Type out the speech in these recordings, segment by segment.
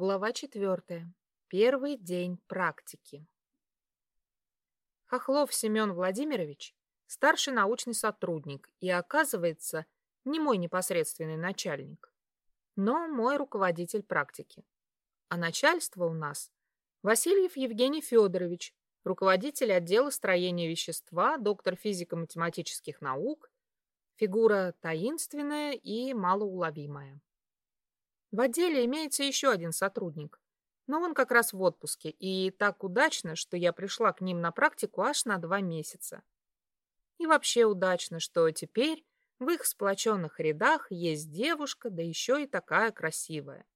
Глава четвертая. Первый день практики. Хохлов Семен Владимирович – старший научный сотрудник и, оказывается, не мой непосредственный начальник, но мой руководитель практики. А начальство у нас – Васильев Евгений Федорович, руководитель отдела строения вещества, доктор физико-математических наук, фигура таинственная и малоуловимая. В отделе имеется еще один сотрудник, но он как раз в отпуске, и так удачно, что я пришла к ним на практику аж на два месяца. И вообще удачно, что теперь в их сплоченных рядах есть девушка, да еще и такая красивая.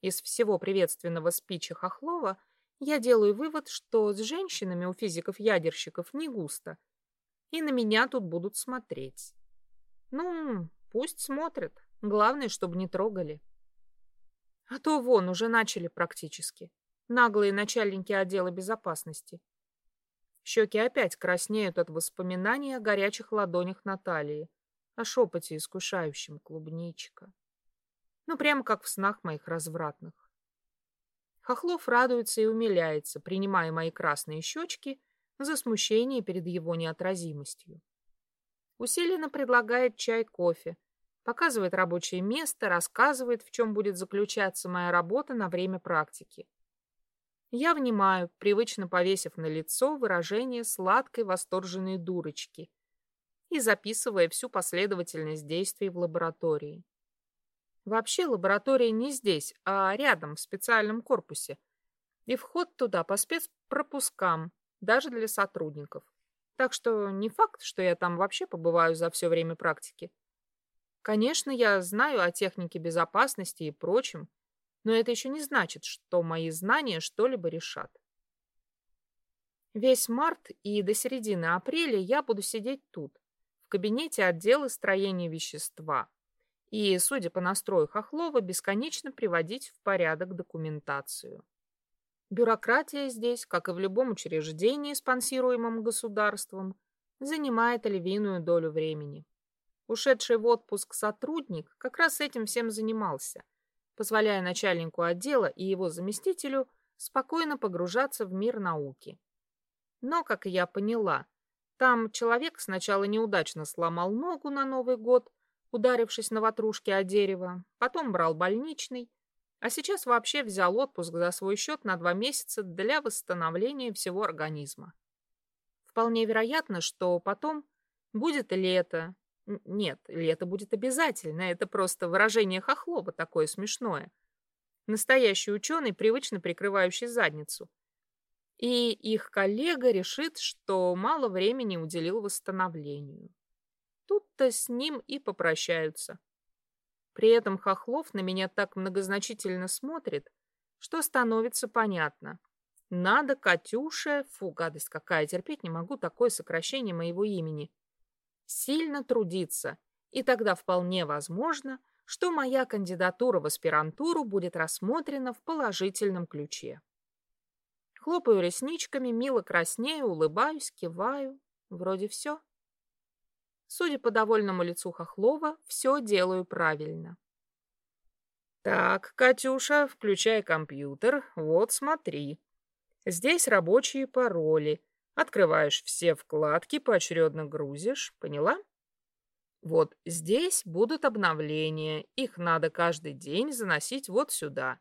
Из всего приветственного спича Хохлова я делаю вывод, что с женщинами у физиков-ядерщиков не густо, и на меня тут будут смотреть. Ну, пусть смотрят, главное, чтобы не трогали. А то вон, уже начали практически. Наглые начальники отдела безопасности. Щеки опять краснеют от воспоминаний о горячих ладонях Натальи, о шепоте искушающем клубничка. Ну, прямо как в снах моих развратных. Хохлов радуется и умиляется, принимая мои красные щечки за смущение перед его неотразимостью. Усиленно предлагает чай, кофе, показывает рабочее место, рассказывает, в чем будет заключаться моя работа на время практики. Я внимаю, привычно повесив на лицо выражение сладкой восторженной дурочки и записывая всю последовательность действий в лаборатории. Вообще лаборатория не здесь, а рядом, в специальном корпусе. И вход туда по спецпропускам, даже для сотрудников. Так что не факт, что я там вообще побываю за все время практики. Конечно, я знаю о технике безопасности и прочем, но это еще не значит, что мои знания что-либо решат. Весь март и до середины апреля я буду сидеть тут, в кабинете отдела строения вещества, и, судя по настрою Хохлова, бесконечно приводить в порядок документацию. Бюрократия здесь, как и в любом учреждении, спонсируемом государством, занимает львиную долю времени. Ушедший в отпуск сотрудник как раз этим всем занимался, позволяя начальнику отдела и его заместителю спокойно погружаться в мир науки. Но, как я поняла, там человек сначала неудачно сломал ногу на Новый год, ударившись на ватрушке о дерево, потом брал больничный, а сейчас вообще взял отпуск за свой счет на два месяца для восстановления всего организма. Вполне вероятно, что потом будет лето, нет, лето будет обязательно, это просто выражение хохлоба такое смешное. Настоящий ученый, привычно прикрывающий задницу. И их коллега решит, что мало времени уделил восстановлению. Тут-то с ним и попрощаются. При этом Хохлов на меня так многозначительно смотрит, что становится понятно. Надо Катюше, фу, гадость какая, терпеть не могу такое сокращение моего имени, сильно трудиться, и тогда вполне возможно, что моя кандидатура в аспирантуру будет рассмотрена в положительном ключе. Хлопаю ресничками, мило краснею, улыбаюсь, киваю. Вроде все. Судя по довольному лицу Хохлова, все делаю правильно. Так, Катюша, включай компьютер. Вот, смотри. Здесь рабочие пароли. Открываешь все вкладки, поочередно грузишь. Поняла? Вот здесь будут обновления. Их надо каждый день заносить вот сюда.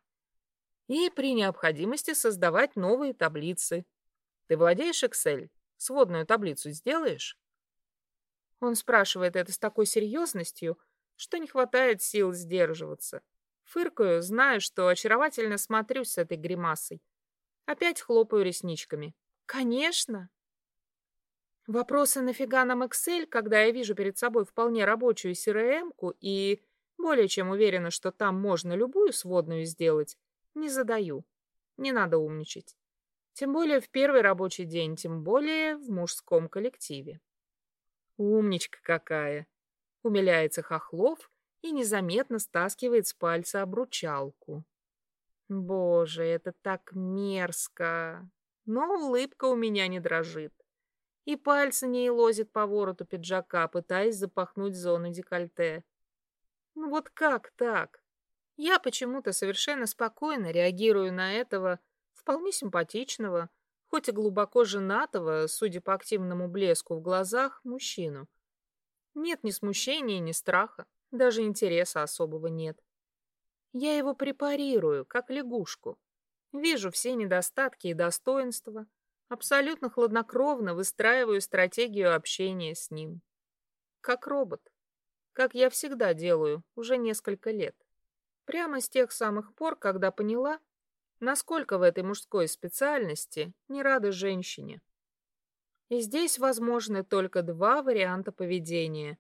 И при необходимости создавать новые таблицы. Ты владеешь Excel? Сводную таблицу сделаешь? Он спрашивает это с такой серьезностью, что не хватает сил сдерживаться. Фыркаю, знаю, что очаровательно смотрюсь с этой гримасой. Опять хлопаю ресничками. Конечно. Вопросы нафига нам Excel, когда я вижу перед собой вполне рабочую CRM-ку и более чем уверена, что там можно любую сводную сделать, не задаю. Не надо умничать. Тем более в первый рабочий день, тем более в мужском коллективе. Умничка какая! Умиляется Хохлов и незаметно стаскивает с пальца обручалку. Боже, это так мерзко! Но улыбка у меня не дрожит. И пальцы не лозит по вороту пиджака, пытаясь запахнуть зону декольте. Ну вот как так? Я почему-то совершенно спокойно реагирую на этого вполне симпатичного, хоть и глубоко женатого, судя по активному блеску в глазах, мужчину. Нет ни смущения, ни страха, даже интереса особого нет. Я его препарирую, как лягушку. Вижу все недостатки и достоинства, абсолютно хладнокровно выстраиваю стратегию общения с ним. Как робот. Как я всегда делаю, уже несколько лет. Прямо с тех самых пор, когда поняла, насколько в этой мужской специальности не рады женщине. И здесь возможны только два варианта поведения.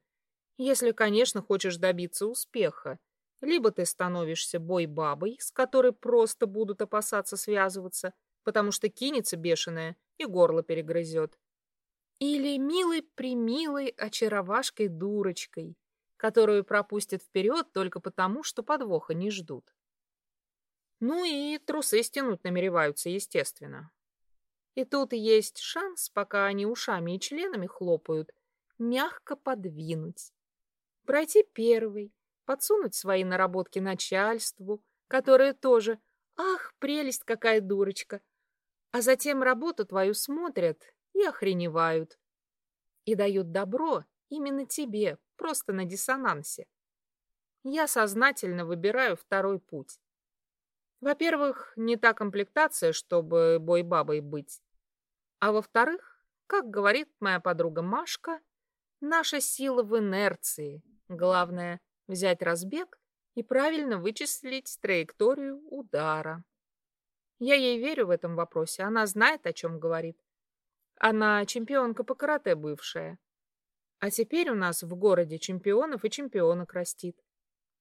Если, конечно, хочешь добиться успеха. Либо ты становишься бой-бабой, с которой просто будут опасаться связываться, потому что кинется бешеная и горло перегрызет. Или милой-примилой очаровашкой-дурочкой, которую пропустят вперед только потому, что подвоха не ждут. Ну и трусы стянуть намереваются, естественно. И тут есть шанс, пока они ушами и членами хлопают, мягко подвинуть. Пройти первый, подсунуть свои наработки начальству, которое тоже «Ах, прелесть какая дурочка!» А затем работу твою смотрят и охреневают. И дают добро именно тебе, просто на диссонансе. Я сознательно выбираю второй путь. Во-первых, не та комплектация, чтобы бой-бабой быть. А во-вторых, как говорит моя подруга Машка, наша сила в инерции. Главное — взять разбег и правильно вычислить траекторию удара. Я ей верю в этом вопросе, она знает, о чем говорит. Она чемпионка по карате бывшая. А теперь у нас в городе чемпионов и чемпионок растит.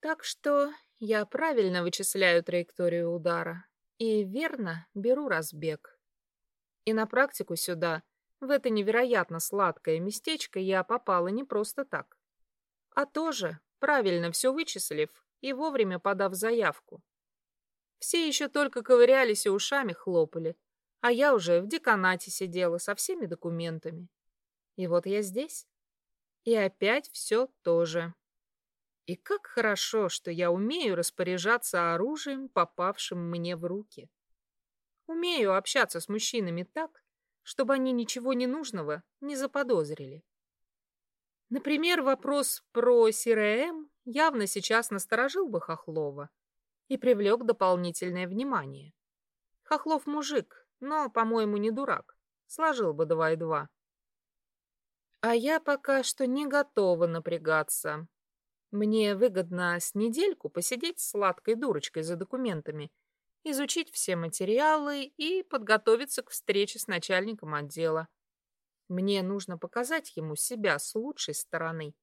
Так что я правильно вычисляю траекторию удара и верно беру разбег. И на практику сюда, в это невероятно сладкое местечко, я попала не просто так, а тоже правильно все вычислив и вовремя подав заявку. Все еще только ковырялись и ушами хлопали, а я уже в деканате сидела со всеми документами. И вот я здесь. И опять все то же. И как хорошо, что я умею распоряжаться оружием, попавшим мне в руки. Умею общаться с мужчинами так, чтобы они ничего ненужного не заподозрили. Например, вопрос про СРМ явно сейчас насторожил бы Хохлова и привлек дополнительное внимание. Хохлов мужик, но, по-моему, не дурак. Сложил бы два и два. А я пока что не готова напрягаться. Мне выгодно с недельку посидеть с сладкой дурочкой за документами, изучить все материалы и подготовиться к встрече с начальником отдела. Мне нужно показать ему себя с лучшей стороны.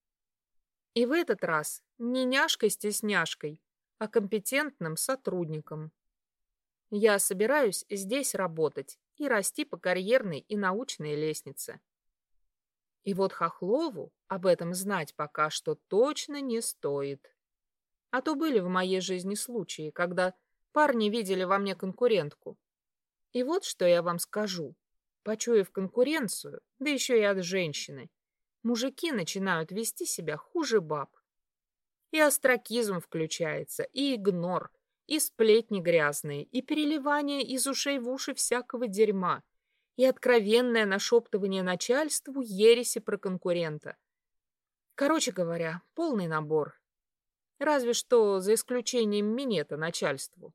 И в этот раз не няшкой-стесняшкой, а компетентным сотрудником. Я собираюсь здесь работать и расти по карьерной и научной лестнице. И вот Хохлову об этом знать пока что точно не стоит. А то были в моей жизни случаи, когда парни видели во мне конкурентку. И вот что я вам скажу. Почуяв конкуренцию, да еще и от женщины, мужики начинают вести себя хуже баб. И остракизм включается, и игнор, и сплетни грязные, и переливание из ушей в уши всякого дерьма и откровенное нашептывание начальству ереси про конкурента. Короче говоря, полный набор. Разве что за исключением минета начальству.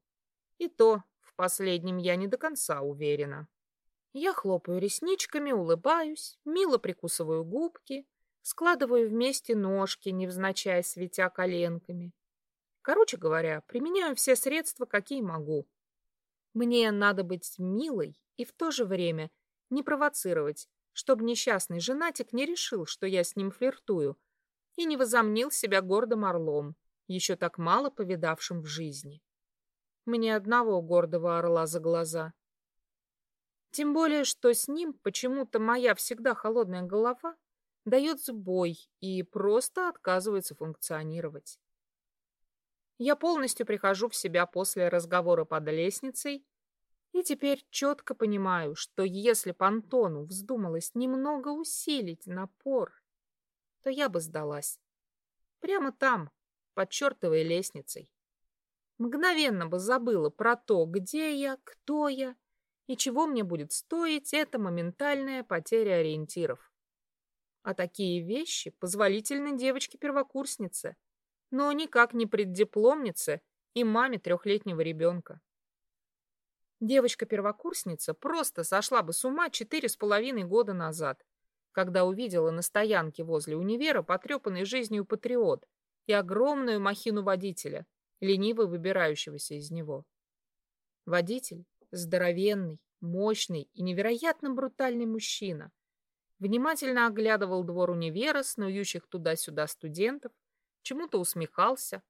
И то в последнем я не до конца уверена. Я хлопаю ресничками, улыбаюсь, мило прикусываю губки, складываю вместе ножки, невзначай светя коленками. Короче говоря, применяю все средства, какие могу. Мне надо быть милой и в то же время не провоцировать, чтобы несчастный женатик не решил, что я с ним флиртую, и не возомнил себя гордым орлом, еще так мало повидавшим в жизни. Мне одного гордого орла за глаза. Тем более, что с ним почему-то моя всегда холодная голова дает сбой и просто отказывается функционировать. Я полностью прихожу в себя после разговора под лестницей и теперь четко понимаю, что если бы Антону вздумалось немного усилить напор, то я бы сдалась. Прямо там, под чертовой лестницей. Мгновенно бы забыла про то, где я, кто я и чего мне будет стоить эта моментальная потеря ориентиров. А такие вещи позволительны девочке-первокурснице, но никак не преддипломнице и маме трехлетнего ребенка. Девочка-первокурсница просто сошла бы с ума четыре с половиной года назад, когда увидела на стоянке возле универа потрепанный жизнью патриот и огромную махину водителя, лениво выбирающегося из него. Водитель — здоровенный, мощный и невероятно брутальный мужчина. Внимательно оглядывал двор универа, снующих туда-сюда студентов, чему-то усмехался,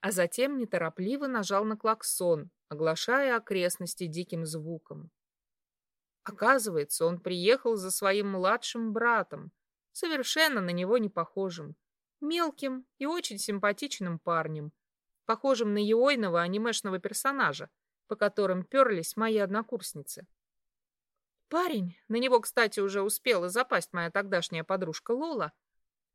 а затем неторопливо нажал на клаксон, оглашая окрестности диким звуком. Оказывается, он приехал за своим младшим братом, совершенно на него не похожим, мелким и очень симпатичным парнем, похожим на Йойного анимешного персонажа, по которым перлись мои однокурсницы. Парень, на него, кстати, уже успела запасть моя тогдашняя подружка Лола,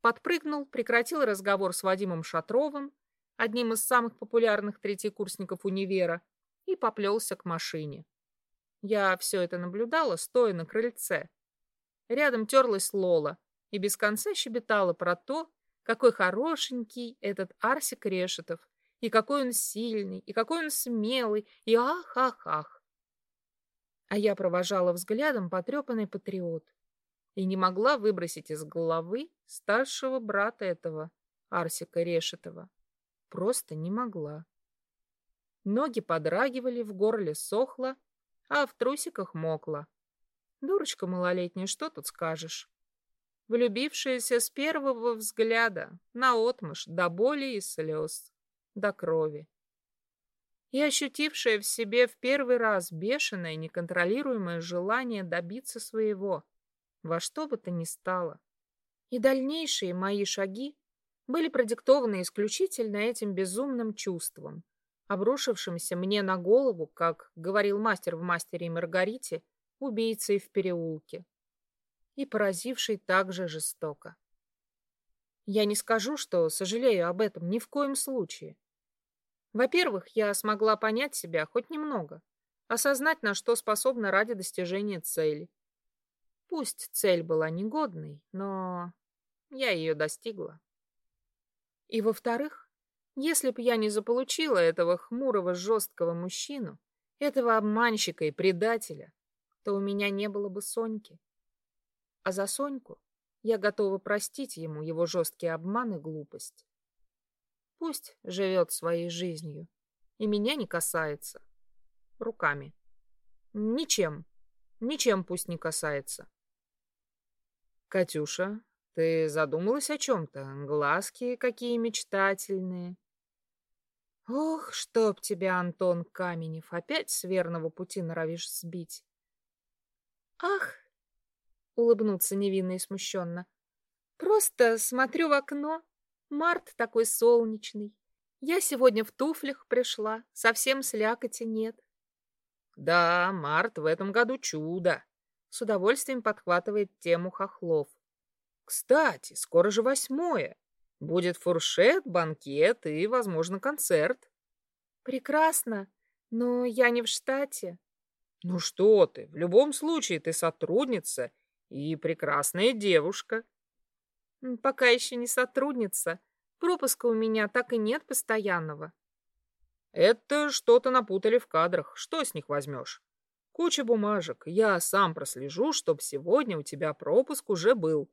подпрыгнул, прекратил разговор с Вадимом Шатровым, одним из самых популярных третьекурсников универа, и поплелся к машине. Я все это наблюдала, стоя на крыльце. Рядом терлась Лола и без конца щебетала про то, какой хорошенький этот Арсик Решетов, и какой он сильный, и какой он смелый, и ах-ах-ах. А я провожала взглядом потрепанный патриот и не могла выбросить из головы старшего брата этого, Арсика Решетова. Просто не могла. Ноги подрагивали, в горле сохло, а в трусиках мокло. Дурочка малолетняя, что тут скажешь? Влюбившаяся с первого взгляда, наотмашь, до боли и слез до крови. И ощутившая в себе в первый раз бешеное, неконтролируемое желание добиться своего, во что бы то ни стало. И дальнейшие мои шаги были продиктованы исключительно этим безумным чувством, обрушившимся мне на голову, как говорил мастер в «Мастере и Маргарите», убийцей в переулке, и поразивший также жестоко. Я не скажу, что сожалею об этом ни в коем случае. Во-первых, я смогла понять себя хоть немного, осознать, на что способна ради достижения цели. Пусть цель была негодной, но я ее достигла. И во-вторых, если б я не заполучила этого хмурого, жесткого мужчину, этого обманщика и предателя, то у меня не было бы Соньки. А за Соньку я готова простить ему его жесткий обман и глупость. Пусть живет своей жизнью. И меня не касается. Руками. Ничем. Ничем пусть не касается. Катюша, ты задумалась о чем-то? Глазки какие мечтательные. Ох, чтоб тебя, Антон Каменев, опять с верного пути норовишь сбить. Ах, улыбнуться невинно и смущенно. Просто смотрю в окно, Март такой солнечный. Я сегодня в туфлях пришла, совсем слякоти нет. Да, март в этом году чудо. С удовольствием подхватывает тему Хохлов. Кстати, скоро же восьмое. Будет фуршет, банкет и, возможно, концерт. Прекрасно, но я не в штате. Ну что ты, в любом случае ты сотрудница и прекрасная девушка. Пока еще не сотрудница. Пропуска у меня так и нет постоянного. Это что-то напутали в кадрах. Что с них возьмешь? Куча бумажек. Я сам прослежу, чтоб сегодня у тебя пропуск уже был.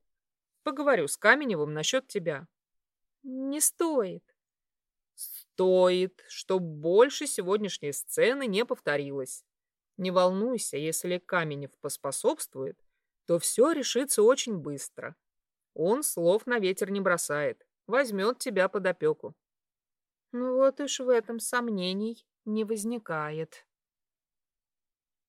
Поговорю с Каменевым насчет тебя. Не стоит. Стоит, чтоб больше сегодняшней сцены не повторилось. Не волнуйся, если Каменев поспособствует, то все решится очень быстро. Он слов на ветер не бросает, возьмет тебя под опеку. Ну вот уж в этом сомнений не возникает.